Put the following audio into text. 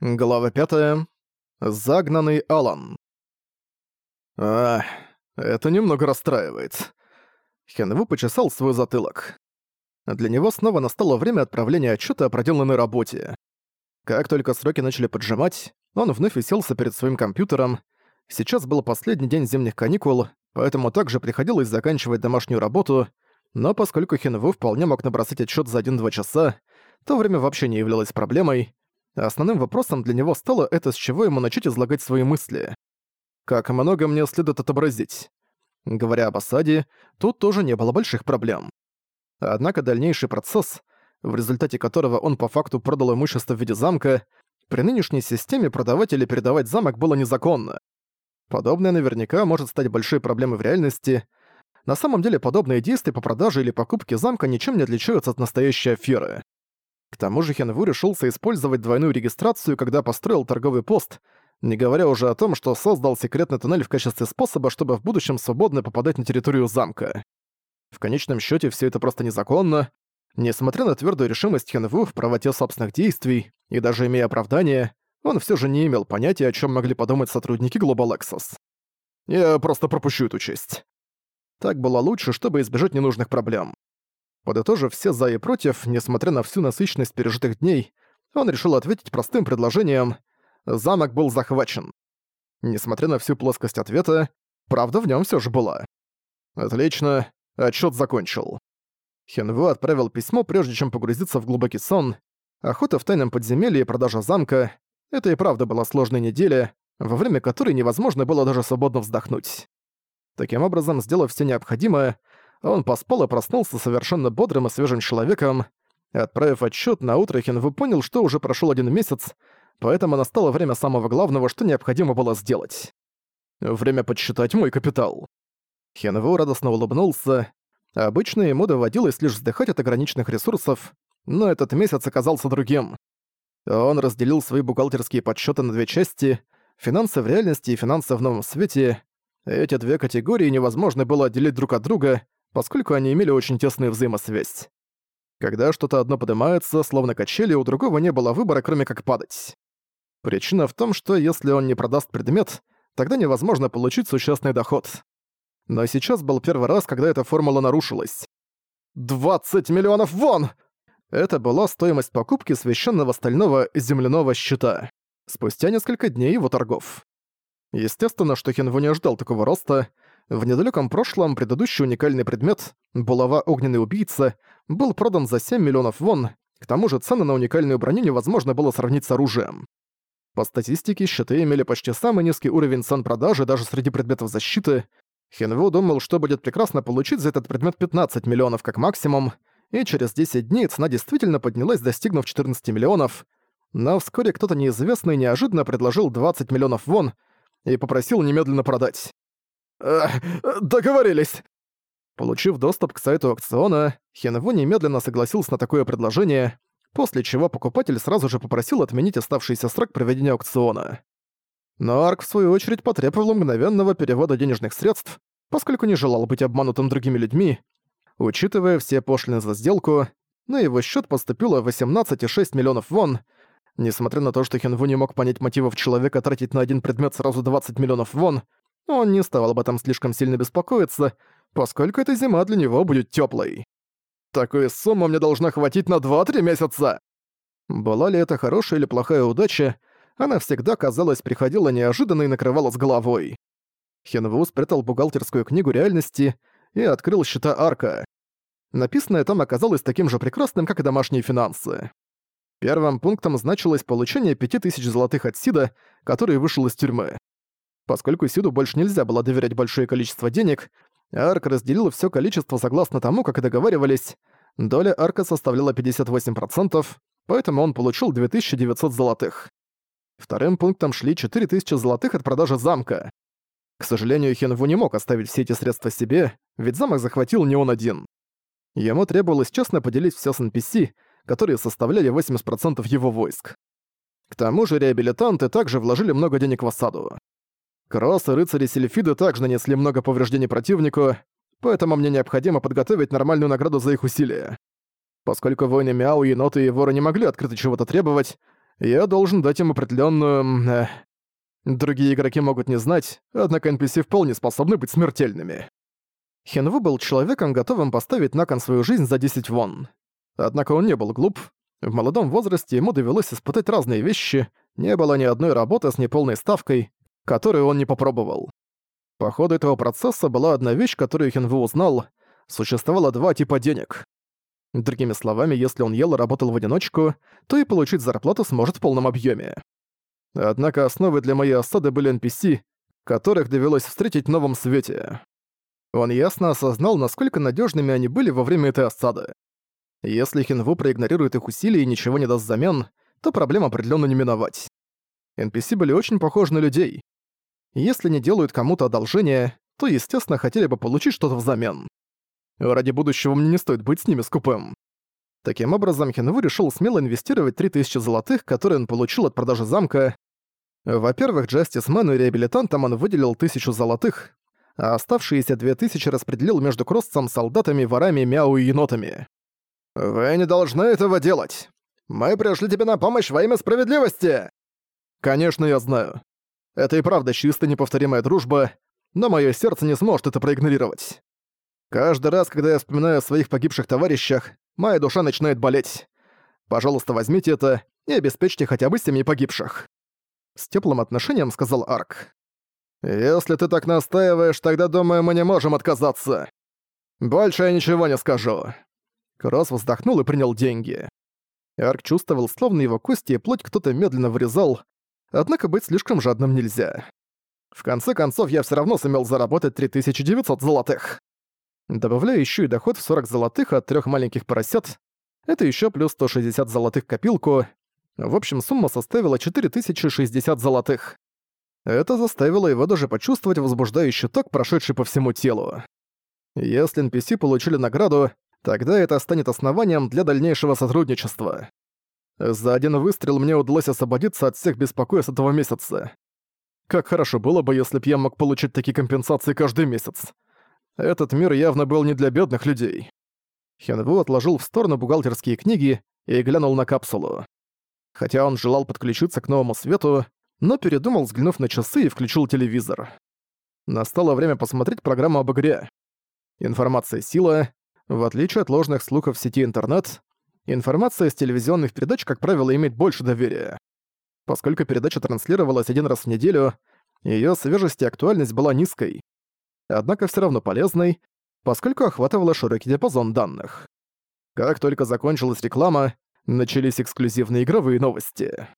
Глава 5. Загнанный Алан. А, это немного расстраивает. Хенву почесал свой затылок. Для него снова настало время отправления отчета о проделанной работе. Как только сроки начали поджимать, он вновь уселся перед своим компьютером. Сейчас был последний день зимних каникул, поэтому также приходилось заканчивать домашнюю работу, но поскольку Хенву вполне мог набросать отчет за 1-2 часа, то время вообще не являлось проблемой, Основным вопросом для него стало это, с чего ему начать излагать свои мысли. Как много мне следует отобразить? Говоря об осаде, тут тоже не было больших проблем. Однако дальнейший процесс, в результате которого он по факту продал имущество в виде замка, при нынешней системе продавать или передавать замок было незаконно. Подобное наверняка может стать большой проблемой в реальности. На самом деле подобные действия по продаже или покупке замка ничем не отличаются от настоящей аферы. К тому же Хенву решился использовать двойную регистрацию, когда построил торговый пост, не говоря уже о том, что создал секретный туннель в качестве способа, чтобы в будущем свободно попадать на территорию замка. В конечном счете все это просто незаконно. Несмотря на твердую решимость Хенву в правоте собственных действий, и даже имея оправдание, он все же не имел понятия, о чем могли подумать сотрудники Global Access. Я просто пропущу эту честь. Так было лучше, чтобы избежать ненужных проблем. Подытожив все «за» и «против», несмотря на всю насыщенность пережитых дней, он решил ответить простым предложением «Замок был захвачен». Несмотря на всю плоскость ответа, правда в нем все же была. Отлично, отчет закончил. Хенву отправил письмо, прежде чем погрузиться в глубокий сон. Охота в тайном подземелье и продажа замка — это и правда была сложная неделя, во время которой невозможно было даже свободно вздохнуть. Таким образом, сделав все необходимое, он поспал и проснулся совершенно бодрым и свежим человеком. Отправив отчет на утро, Хинву понял, что уже прошел один месяц, поэтому настало время самого главного, что необходимо было сделать. Время подсчитать мой капитал. Хенву радостно улыбнулся. Обычно ему доводилось лишь вздыхать от ограниченных ресурсов, но этот месяц оказался другим. Он разделил свои бухгалтерские подсчеты на две части — финансы в реальности и финансы в новом свете. Эти две категории невозможно было отделить друг от друга, поскольку они имели очень тесную взаимосвязь. Когда что-то одно поднимается, словно качели, у другого не было выбора, кроме как падать. Причина в том, что если он не продаст предмет, тогда невозможно получить существенный доход. Но сейчас был первый раз, когда эта формула нарушилась. 20 миллионов вон! Это была стоимость покупки священного стального земляного щита. Спустя несколько дней его торгов. Естественно, что Хенву не ожидал такого роста, в недалеком прошлом предыдущий уникальный предмет, булава «Огненный убийца», был продан за 7 миллионов вон, к тому же цены на уникальную броню невозможно было сравнить с оружием. По статистике, щиты имели почти самый низкий уровень цен продажи даже среди предметов защиты. Хенву думал, что будет прекрасно получить за этот предмет 15 миллионов как максимум, и через 10 дней цена действительно поднялась, достигнув 14 миллионов. Но вскоре кто-то неизвестный неожиданно предложил 20 миллионов вон и попросил немедленно продать. Договорились. Получив доступ к сайту аукциона, Хенву немедленно согласился на такое предложение, после чего покупатель сразу же попросил отменить оставшийся срок проведения аукциона. Но Арк, в свою очередь, потребовал мгновенного перевода денежных средств, поскольку не желал быть обманутым другими людьми. Учитывая все пошлины за сделку, на его счет поступило 18,6 миллионов вон. Несмотря на то, что Хенву не мог понять мотивов человека тратить на один предмет сразу 20 миллионов вон, он не стал об этом слишком сильно беспокоиться, поскольку эта зима для него будет теплой. Такую сумму мне должна хватить на 2-3 месяца. Была ли это хорошая или плохая удача, она всегда, казалось, приходила неожиданно и накрывала с головой. Хенву спрятал бухгалтерскую книгу реальности и открыл счета Арка. Написанное там оказалось таким же прекрасным, как и домашние финансы. Первым пунктом значилось получение 5000 золотых от Сида, который вышел из тюрьмы. Поскольку Сиду больше нельзя было доверять большое количество денег, Арк разделил все количество согласно тому, как и договаривались. Доля Арка составляла 58%, поэтому он получил 2900 золотых. Вторым пунктом шли 4000 золотых от продажи замка. К сожалению, Хенву не мог оставить все эти средства себе, ведь замок захватил не он один. Ему требовалось честно поделить все с NPC, которые составляли 80% его войск. К тому же реабилитанты также вложили много денег в осаду. Кросс и рыцари Сельфиды также нанесли много повреждений противнику, поэтому мне необходимо подготовить нормальную награду за их усилия. Поскольку воины Мяу, еноты и воры не могли открыто чего-то требовать, Я должен дать им определенную... Э, другие игроки могут не знать, однако NPC вполне способны быть смертельными. Хенву был человеком, готовым поставить на кон свою жизнь за 10 вон. Однако он не был глуп. В молодом возрасте ему довелось испытать разные вещи, не было ни одной работы с неполной ставкой, которую он не попробовал. По ходу этого процесса была одна вещь, которую Хенву узнал. Существовало два типа денег. Другими словами, если он ел и работал в одиночку, то и получить зарплату сможет в полном объеме. Однако основой для моей осады были NPC, которых довелось встретить в новом свете. Он ясно осознал, насколько надежными они были во время этой осады. Если Хинву проигнорирует их усилия и ничего не даст взамен, то проблем определенно не миновать. NPC были очень похожи на людей. Если не делают кому-то одолжение, то, естественно, хотели бы получить что-то взамен. Ради будущего мне не стоит быть с ними скупым. Таким образом, Хинву решил смело инвестировать 3000 золотых, которые он получил от продажи замка. Во-первых, Джастисмену и реабилитантам он выделил 1000 золотых, а оставшиеся 2000 распределил между Кроссом, солдатами, ворами, мяу и енотами. «Вы не должны этого делать! Мы пришли тебе на помощь во имя справедливости!» «Конечно, я знаю. Это и правда чисто неповторимая дружба, но мое сердце не сможет это проигнорировать. Каждый раз, когда я вспоминаю о своих погибших товарищах, моя душа начинает болеть. Пожалуйста, возьмите это и обеспечьте хотя бы семьи погибших». С теплым отношением сказал Арк. «Если ты так настаиваешь, тогда, думаю, мы не можем отказаться. Больше я ничего не скажу». Кросс вздохнул и принял деньги. Арк чувствовал, словно его кости и плоть кто-то медленно вырезал, однако быть слишком жадным нельзя. В конце концов, я все равно сумел заработать 3900 золотых. Добавляя еще и доход в 40 золотых от трех маленьких поросят, это еще плюс 160 золотых копилку. В общем, сумма составила 4060 золотых. Это заставило его даже почувствовать возбуждающий ток, прошедший по всему телу. Если NPC получили награду, тогда это станет основанием для дальнейшего сотрудничества. За один выстрел мне удалось освободиться от всех беспокойств этого месяца. Как хорошо было бы, если б я мог получить такие компенсации каждый месяц. Этот мир явно был не для бедных людей. Хенву отложил в сторону бухгалтерские книги и глянул на капсулу. Хотя он желал подключиться к новому свету, но передумал, взглянув на часы и включил телевизор. Настало время посмотреть программу об игре. Информация — сила. В отличие от ложных слухов в сети интернет, информация с телевизионных передач, как правило, имеет больше доверия. Поскольку передача транслировалась один раз в неделю, ее свежесть и актуальность была низкой однако все равно полезной, поскольку охватывала широкий диапазон данных. Как только закончилась реклама, начались эксклюзивные игровые новости.